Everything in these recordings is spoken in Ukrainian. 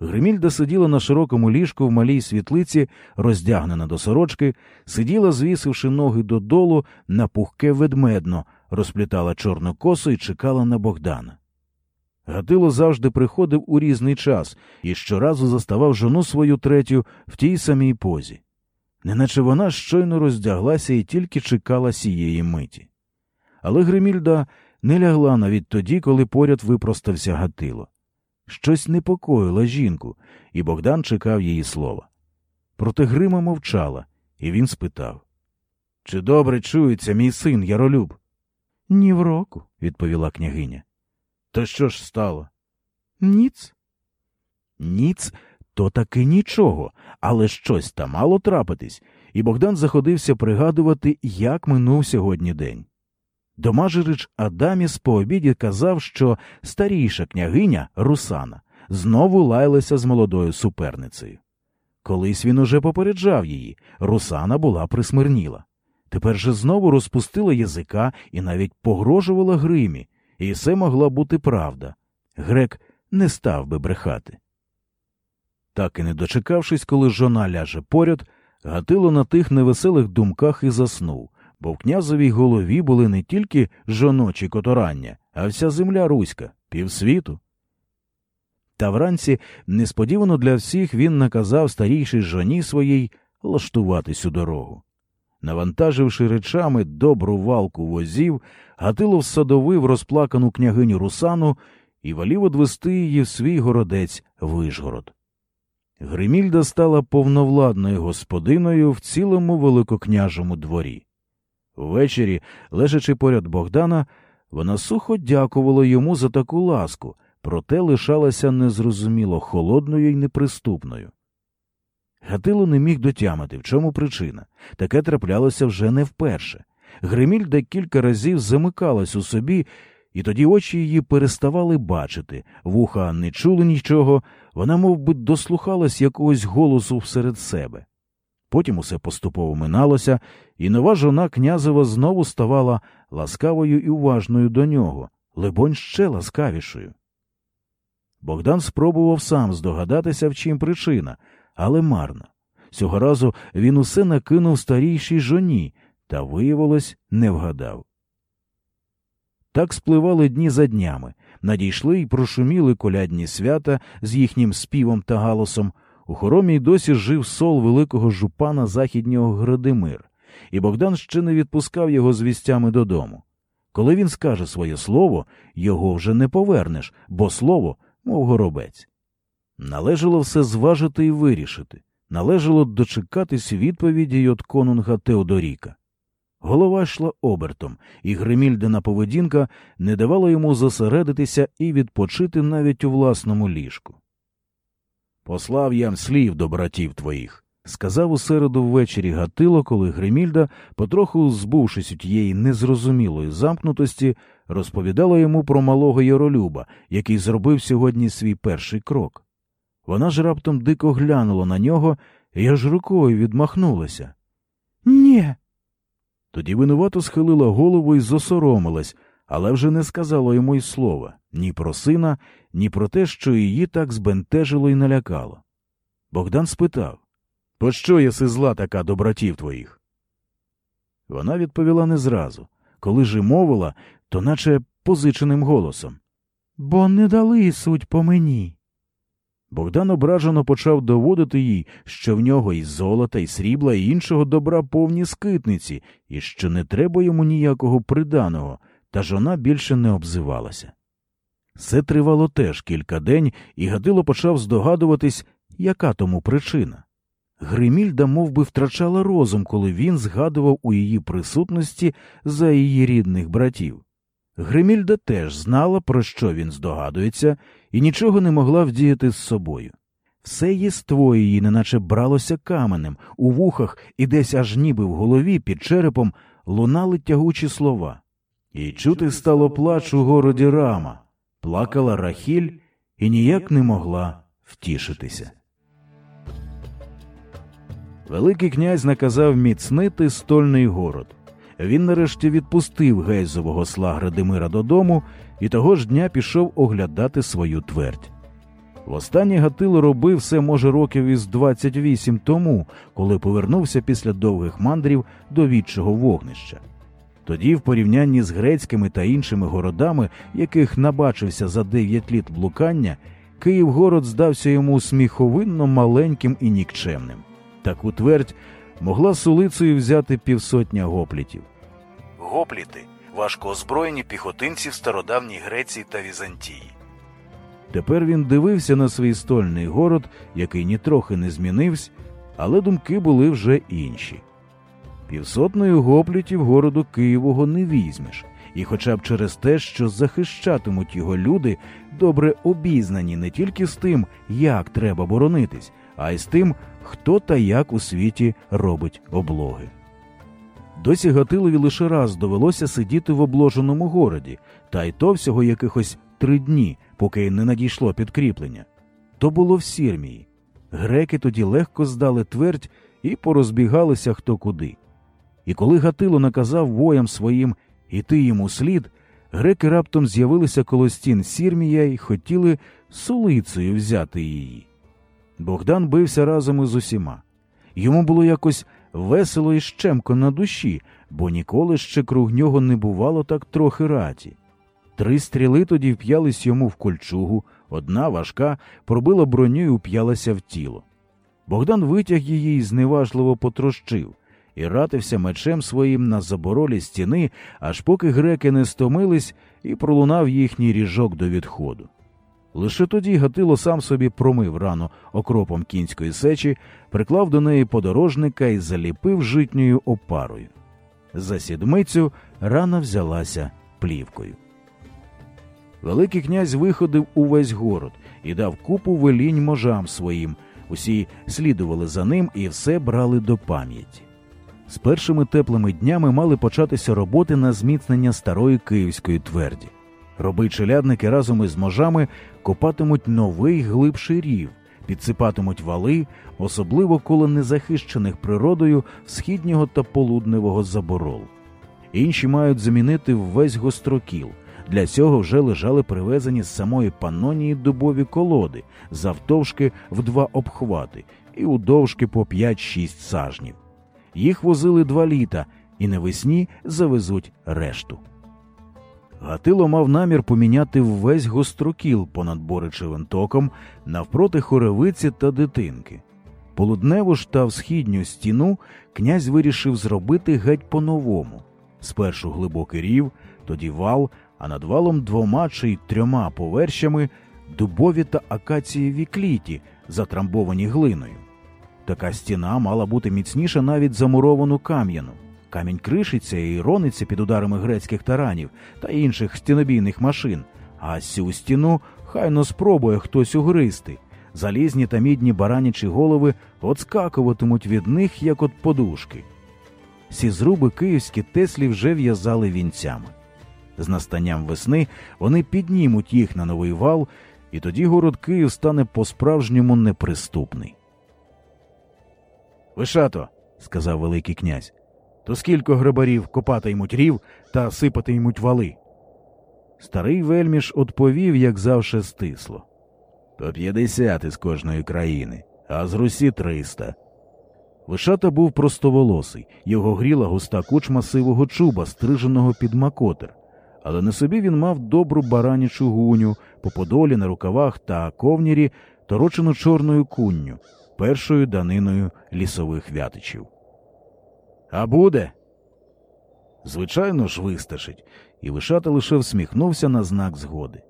Гримільда сиділа на широкому ліжку в малій світлиці, роздягнена до сорочки, сиділа, звісивши ноги додолу на пухке ведмедно, розплітала чорну косу і чекала на Богдана. Гатило завжди приходив у різний час і щоразу заставав жону свою третю в тій самій позі, неначе вона щойно роздяглася і тільки чекала сієї миті. Але Гримільда не лягла навіть тоді, коли поряд випростався Гатило. Щось непокоїло жінку, і Богдан чекав її слова. Проте Грима мовчала, і він спитав Чи добре чується мій син Яролюб? Ні в року, відповіла княгиня. То що ж стало? Ніц. Ніц то таки нічого, але щось та мало трапитись, і Богдан заходився пригадувати, як минув сьогодні день. Домажирич Адаміс по обіді казав, що старіша княгиня Русана знову лаялася з молодою суперницею. Колись він уже попереджав її, Русана була присмирніла. Тепер же знову розпустила язика і навіть погрожувала Гримі, і все могла бути правда. Грек не став би брехати. Так і не дочекавшись, коли жона ляже поряд, Гатило на тих невеселих думках і заснув, бо в князовій голові були не тільки жоночі которання, а вся земля руська, півсвіту. Та вранці несподівано для всіх він наказав старійшій жоні своїй лаштуватись у дорогу. Навантаживши речами добру валку возів, Гатило всадовив розплакану княгиню Русану і волів одвести її в свій городець Вишгород. Гримільда стала повновладною господиною в цілому великокняжому дворі. Ввечері, лежачи поряд Богдана, вона сухо дякувала йому за таку ласку, проте лишалася незрозуміло холодною і неприступною. Гатило не міг дотямити, в чому причина. Таке траплялося вже не вперше. Гримільда кілька разів замикалась у собі, і тоді очі її переставали бачити, вуха не чули нічого, вона мов би, дослухалась якогось голосу всеред себе. Потім усе поступово миналося, і нова жона князева знову ставала ласкавою і уважною до нього, либонь ще ласкавішою. Богдан спробував сам здогадатися, в чим причина, але марно. Цього разу він усе накинув старійшій жоні, та, виявилось, не вгадав. Так спливали дні за днями, надійшли й прошуміли колядні свята з їхнім співом та галосом. У хоромі й досі жив сол великого жупана західнього Градимир, і Богдан ще не відпускав його з вістями додому. Коли він скаже своє слово, його вже не повернеш, бо слово, мов горобець. Належало все зважити і вирішити, належало дочекатись відповіді й от конунга Теодоріка. Голова йшла обертом, і Гримільдина поведінка не давала йому зосередитися і відпочити навіть у власному ліжку. Послав я слів до братів твоїх, сказав у середу ввечері Гатило, коли Гримільда, потроху збувшись у тієї незрозумілої замкнутості, розповідала йому про малого Яролюба, який зробив сьогодні свій перший крок. Вона ж раптом дико глянула на нього і аж рукою відмахнулася. Нє. Тоді винувато схилила голову і зосоромилась, але вже не сказала йому й слова ні про сина, ні про те, що її так збентежило і налякало. Богдан спитав Пощо єси зла така до братів твоїх? Вона відповіла не зразу. Коли ж і мовила, то наче позиченим голосом. Бо не дали суть по мені. Богдан ображено почав доводити їй, що в нього і золота, і срібла, і іншого добра повні скитниці, і що не треба йому ніякого приданого, та жона більше не обзивалася. Все тривало теж кілька день, і Гатило почав здогадуватись, яка тому причина. Гримільда мов би, втрачала розум, коли він згадував у її присутності за її рідних братів. Гримільда теж знала, про що він здогадується, і нічого не могла вдіяти з собою. Все єство її неначе бралося каменем, у вухах і десь аж ніби в голові під черепом лунали тягучі слова. І чути стало плач у городі рама, плакала Рахіль і ніяк не могла втішитися. Великий князь наказав міцнити стольний город. Він нарешті відпустив гейзового сла Градимира додому і того ж дня пішов оглядати свою твердь. Востаннє Гатило робив все, може, років із 28 тому, коли повернувся після довгих мандрів до відчого вогнища. Тоді, в порівнянні з грецькими та іншими городами, яких набачився за дев'ять літ блукання, Київгород здався йому сміховинно маленьким і нікчемним. Таку твердь могла сулицею взяти півсотня гоплітів. Гопліти важко озброєні піхотинці в стародавній Греції та Візантії. Тепер він дивився на свій стольний город, який нітрохи не змінився, але думки були вже інші. Півсотною гоплітів городу Києвого не візьмеш, і хоча б через те, що захищатимуть його люди, добре обізнані не тільки з тим, як треба боронитись, а й з тим, хто та як у світі робить облоги. Досі Гатилові лише раз довелося сидіти в обложеному городі, та й то всього якихось три дні, поки не надійшло підкріплення. То було в Сірмії. Греки тоді легко здали твердь і порозбігалися хто куди. І коли Гатило наказав воям своїм іти йому слід, греки раптом з'явилися коло стін Сірмія і хотіли сулицею взяти її. Богдан бився разом із усіма. Йому було якось весело і щемко на душі, бо ніколи ще круг нього не бувало так трохи раті. Три стріли тоді вп'ялись йому в кольчугу, одна важка пробила броню і уп'ялася в тіло. Богдан витяг її і зневажливо потрощив і ратився мечем своїм на заборолі стіни, аж поки греки не стомились і пролунав їхній ріжок до відходу. Лише тоді Гатило сам собі промив рану окропом кінської сечі, приклав до неї подорожника і заліпив житньою опарою. За сідмицю рана взялася плівкою. Великий князь виходив увесь город і дав купу велінь можам своїм. Усі слідували за ним і все брали до пам'яті. З першими теплими днями мали початися роботи на зміцнення старої київської тверді. Роби челядники разом із можами копатимуть новий глибший рів, підсипатимуть вали, особливо коло незахищених природою східнього та полудневого заборол. Інші мають замінити весь гострокіл. Для цього вже лежали привезені з самої панонії дубові колоди, завтовшки в два обхвати і удовжки по 5-6 сажнів. Їх возили два літа і навесні завезуть решту. Гатило мав намір поміняти весь гострокіл понад Боричевим током навпроти хоревиці та дитинки. Полудневу ж та всхідню стіну князь вирішив зробити геть по-новому спершу глибокий рів, тоді вал, а над валом двома чи трьома поверхами дубові та акацієві кліті, затрамбовані глиною. Така стіна мала бути міцніша навіть замуровану кам'яну. Камінь кришиться і рониться під ударами грецьких таранів та інших стінобійних машин, а цю стіну хайно спробує хтось угристи. Залізні та мідні баранячі голови отскакуватимуть від них, як от подушки. Ці зруби київські теслі вже в'язали вінцями. З настанням весни вони піднімуть їх на новий вал, і тоді город Київ стане по-справжньому неприступний. Вишато, сказав Великий князь, то скільки грибарів копатимуть рів та сипатимуть вали. Старий вельміш відповів, як завше стисло. По п'ятдесят із кожної країни, а з Русі триста. Вишата був простоволосий, його гріла густа кучма сивого чуба, стриженого під макотер, але на собі він мав добру баранячу гуню, по подолі на рукавах та ковнірі, торочену чорною кунню, першою даниною лісових вятичів. А буде? Звичайно ж, вистачить, і Вишата лише всміхнувся на знак згоди.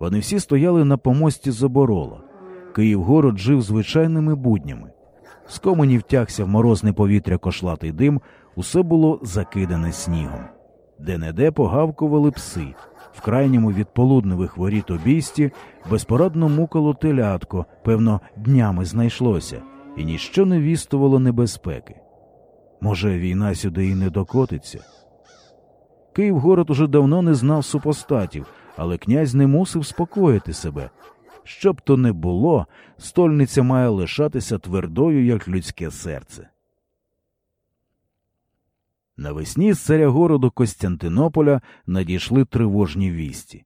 Вони всі стояли на помості Заборола. Київгород жив звичайними буднями. З коменів тягся в морозне повітря кошлатий дим, усе було закидане снігом. Де неде погавкували пси. В крайньому від полудневих воріт обійсті безпорадно мукало телятко, певно, днями знайшлося, і ніщо не вістувало небезпеки. Може, війна сюди і не докотиться. Київгород уже давно не знав супостатів, але князь не мусив спокоїти себе. Щоб то не було, стольниця має лишатися твердою, як людське серце. Навесні з царя городу Костянтинополя надійшли тривожні вісті.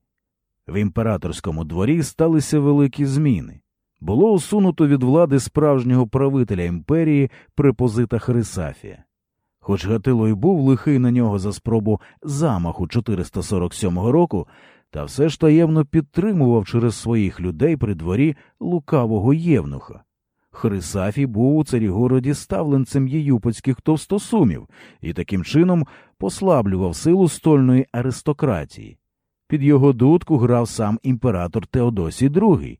В імператорському дворі сталися великі зміни. Було усунуто від влади справжнього правителя імперії препозита Хрисафія. Хоч Гатило й був лихий на нього за спробу замаху 447 року, та все ж таємно підтримував через своїх людей при дворі лукавого євнуха. Хрисафій був у царігороді ставленцем єюпольських товстосумів і таким чином послаблював силу стольної аристократії. Під його дудку грав сам імператор Теодосій II.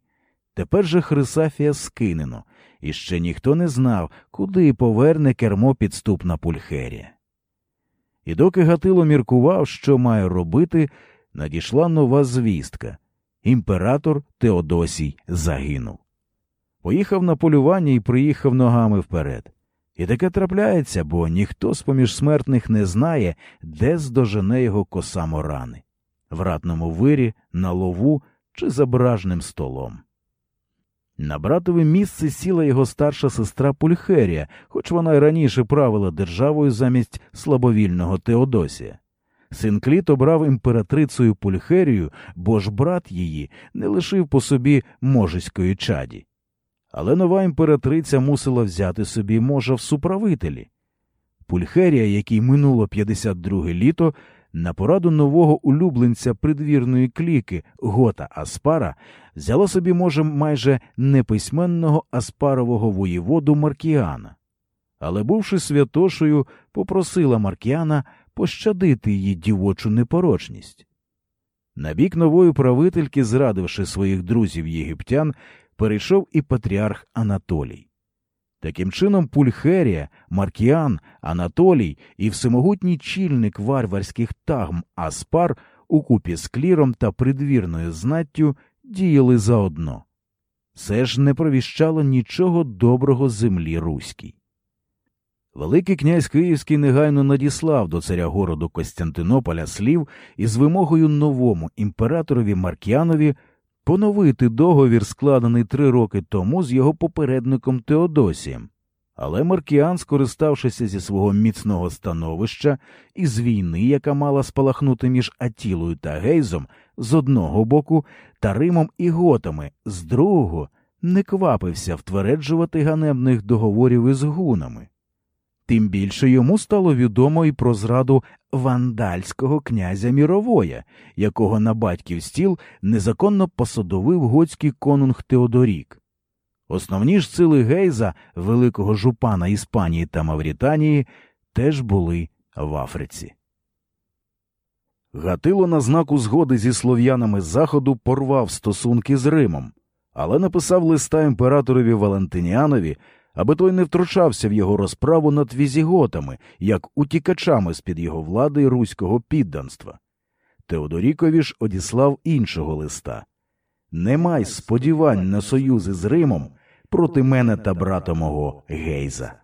Тепер же Хрисафія скинено, і ще ніхто не знав, куди поверне кермо підступна пульхерія. І доки Гатило міркував, що має робити, надійшла нова звістка імператор Теодосій загинув. Поїхав на полювання і приїхав ногами вперед. І таке трапляється, бо ніхто з поміж смертних не знає, де здожене його коса морани в ратному вирі, на лову чи за бражним столом. На братове місце сіла його старша сестра Пульхерія, хоч вона й раніше правила державою замість слабовільного Теодосія. Син Кліт обрав імператрицею Пульхерію, бо ж брат її не лишив по собі можеської чаді. Але нова імператриця мусила взяти собі можа в суправителі. Пульхерія, якій минуло 52 літо, на пораду нового улюбленця придвірної кліки Гота Аспара взяла собі, може, майже неписьменного аспарового воєводу Маркіана. Але, бувши святошею, попросила Маркіана пощадити її дівочу непорочність. На бік нової правительки, зрадивши своїх друзів єгиптян, перейшов і патріарх Анатолій. Таким чином, Пульхерія, Маркіан, Анатолій і всемогутній чільник варварських тагм Аспар укупі з кліром та придвірною знаттю діяли заодно. Це ж не провіщало нічого доброго землі руській. Великий князь Київський негайно надіслав до царя городу Костянтинополя слів із вимогою новому імператорові Маркіанові поновити договір, складений три роки тому з його попередником Теодосієм. Але Маркіан, скориставшися зі свого міцного становища і з війни, яка мала спалахнути між Атілою та Гейзом з одного боку та Римом і Готами з другого, не квапився втверджувати ганебних договорів із гунами. Тим більше йому стало відомо і про зраду вандальського князя Міровоя, якого на батьків стіл незаконно посадовив готський конунг Теодорік. Основні ж сили Гейза, великого жупана Іспанії та Мавританії, теж були в Африці. Гатило на знаку згоди зі слов'янами Заходу порвав стосунки з Римом, але написав листа імператорові Валентиніанові, аби той не втручався в його розправу над візіготами, як утікачами з під його влади й руського підданства. Теодорікові ж одіслав іншого листа Не май сподівань на союзи з Римом проти мене та брата мого Гейза.